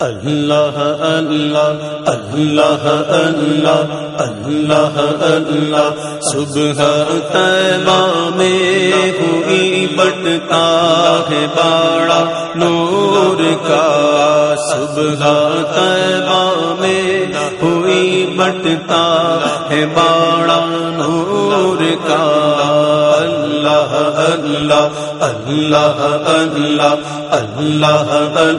اللہ اللہ اللہ اللہ اللہ اللہ صبح تیبہ میں ہوئی بٹتا ہے باڑا نور کا صبح تیبہ میں ہوئی بٹتا ہے باڑا نور کا اللہ اللہ اللہ اللہ اللہ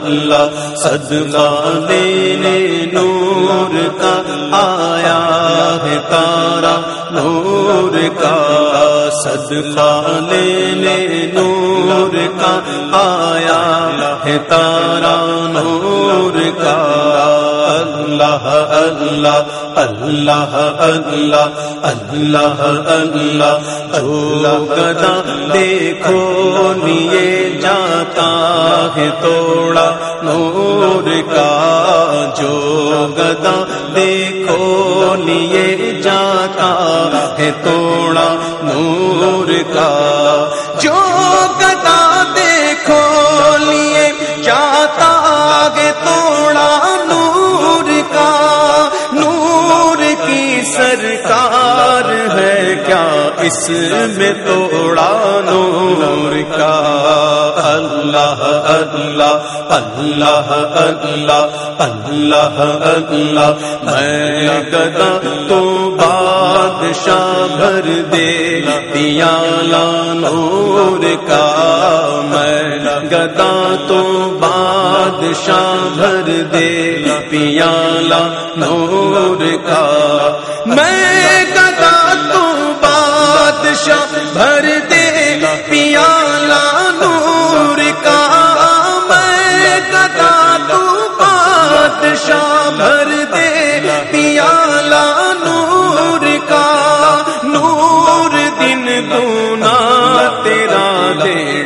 اللہ. صدقہ دینے نور کا آیا ہے تارا، نور کا. صدقہ لینے نور کا آیا ہے تارا، نور کا. اللہ اللہ اللہ اللہ اللہ اللہ. جو گدا دیکھو لیے جاتا ہے توڑا نور کا. جو گدا دیکھو لیے جاتا ہے توڑا نور کا. اس میں توڑا نور کا۔ اللہ اللہ اللہ اللہ اللہ اللہ۔ میں گدا تو بادشاہ بھر دے دیا نور کا۔ میں گدا تو بادشاہ بھر دے پیالہ نور کا۔ میں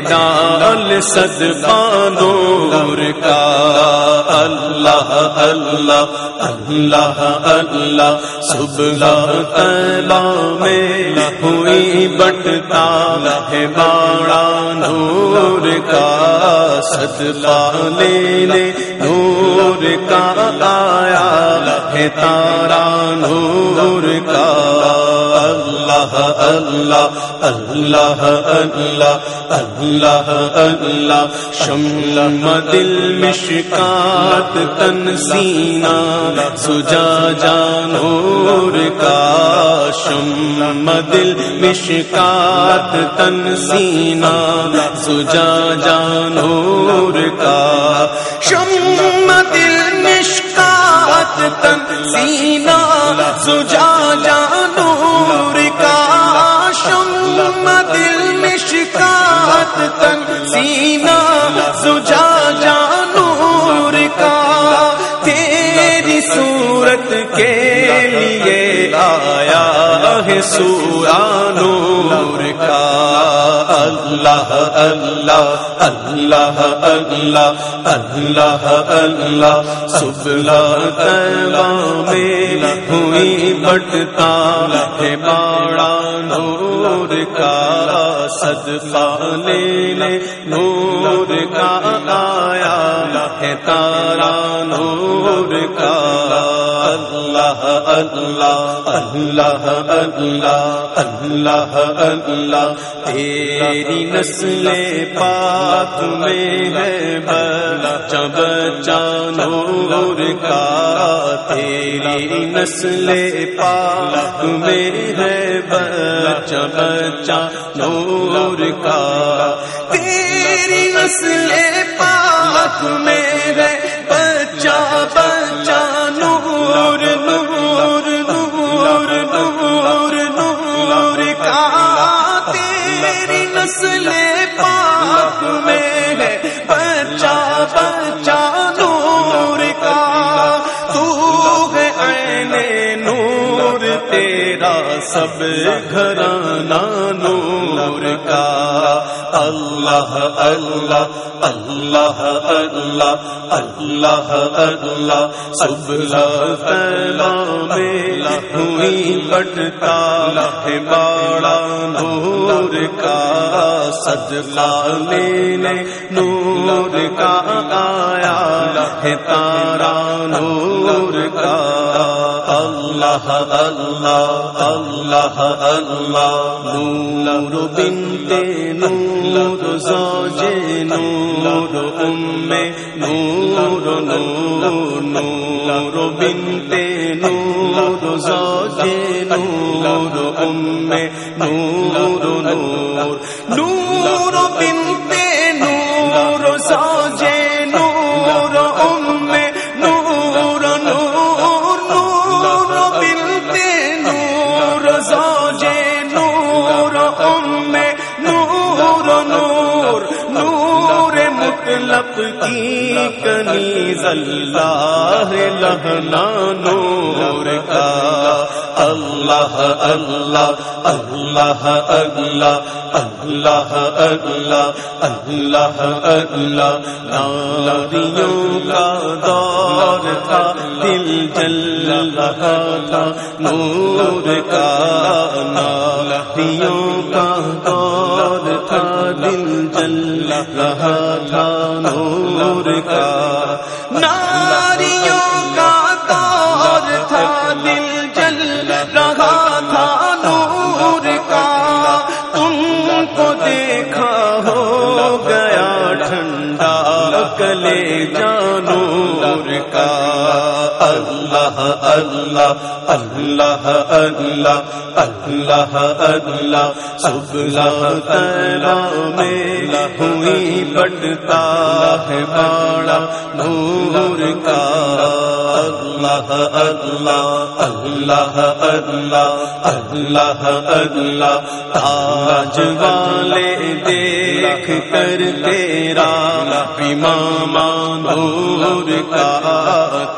ڈال سد نور کا اللہ اللہ اللہ اللہ صبح تلا میں ہوئی بٹتا ہے باڑا نور کا صدقہ لینے نور کا آیا ہے تارا نور کا اللہ اللہ اللہ اللہ اللہ اللہ. شم دل مشکات تن سینا، سجا جانور کا. شم دل مشکات تن سینا، سجا جانور کا. شم دل مشکات تن سینا، سجا جانور تن سینا سجا جانور کا۔ تیری صورت کے لیے آیا ہے سورانو اللہ اللہ اللہ اللہ اللہ اللہ صبح تلا میں ہوئی بٹتا ہے باڑا نور کا صدقہ لینے، نور کا آیا ہے تارا نور کا اللہ اللہ اللہ اللہ اللہ اللہ، تیری نسل پاک میں ہے بچہ بچہ نور کا تیری نسل پاک میں ہے بچہ بچہ نور کا تیری نسل پاک میں ہے سب گھرانا نور کا۔ اللہ اللہ اللہ اللہ اللہ اللہ صبح میں ہوئی بٹتا۔ ہے باڑا نور کا۔ صدقہ میں نور کا آیا۔ ہے تارا نور کا۔ اللہ اللہ اللہ اللہ، نور بنتے نور، زوج نور ام نور نور نور بنتے نور، زوج نور ام نور نور نور مطلب کی کنیز اللہ لہنا نور کا۔ اللہ اللہ اللہ اللہ اللہ اللہ اللہ اللہ۔ ناریوں کا دور تھا، دل جل رہا تھا نور کا۔ ناریوں کا دور رہا تھا نور کا۔ ٹھنڈا کلے جانور کا۔ اللہ اللہ اللہ اللہ اللہ اللہ صبح تلا میں ہوئی بٹتا۔ ہے باڑا، نور کا۔ اللہ اللہ اللہ اللہ اللہ اللہ تاج والے دیکھ کر تیرا امام نور کا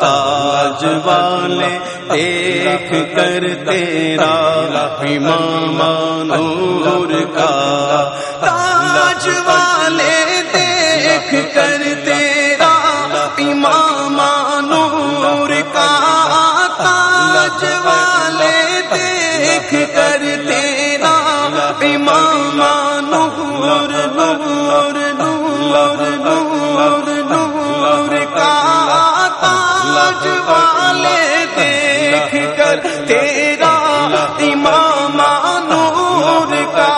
تاج والے دیکھ کر تیرا امام نور کا تاج والے دیکھ کر دیکھ کر تیرا امام نور نور نور نور نور کا تاج والے دیکھ کر تیرا امام نور کا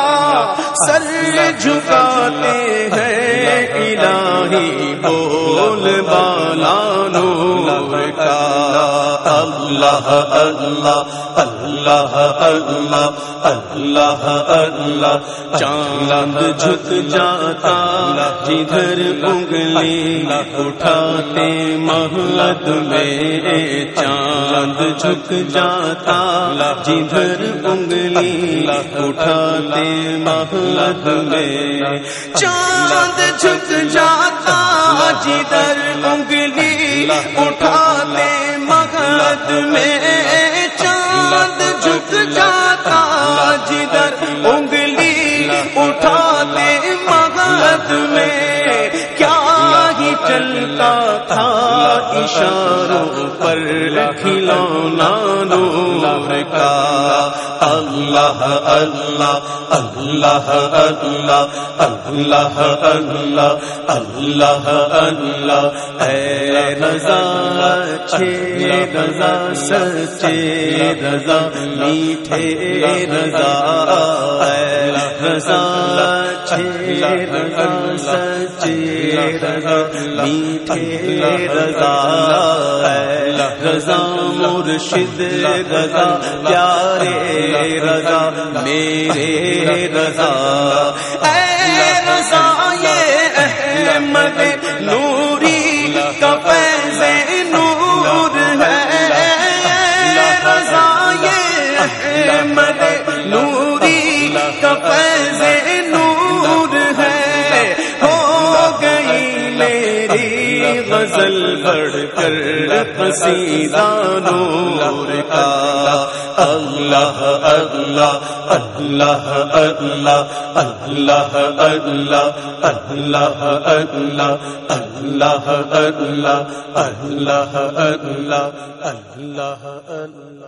سر جھکاتے ہیں الہی بول بالا نور کا۔ اللہ اللہ اللہ اللہ اللہ اللہ، چاند جھک جاتا، جدھر انگلی اٹھاتے محلت میں چاند جھک جاتا، جدھر انگلی اٹھاتے محلت میں چاند جھک جاتا، جدھر انگلی اٹھاتے مغد میں چاند جھک جاتا جدھر انگلی اٹھاتے مغد میں۔ اشاروں پر کھلونا نور کا۔ اللہ اللہ اللہ اللہ اللہ اللہ اللہ اللہ۔ اے رضا چھ رضا، سچے رضا، میٹھے رضا۔ اے رضا چھ رضا سچے رضا میٹھے رضا رضا مرشد رضا پیارے رضا میرے رضا، اے رضا، یہ احمد نوری غزل بڑھ کر قصیدہ نور کا اللہ اللہ اللہ اللہ اللہ اللہ اللہ اللہ اللہ اللہ اللہ اللہ اللہ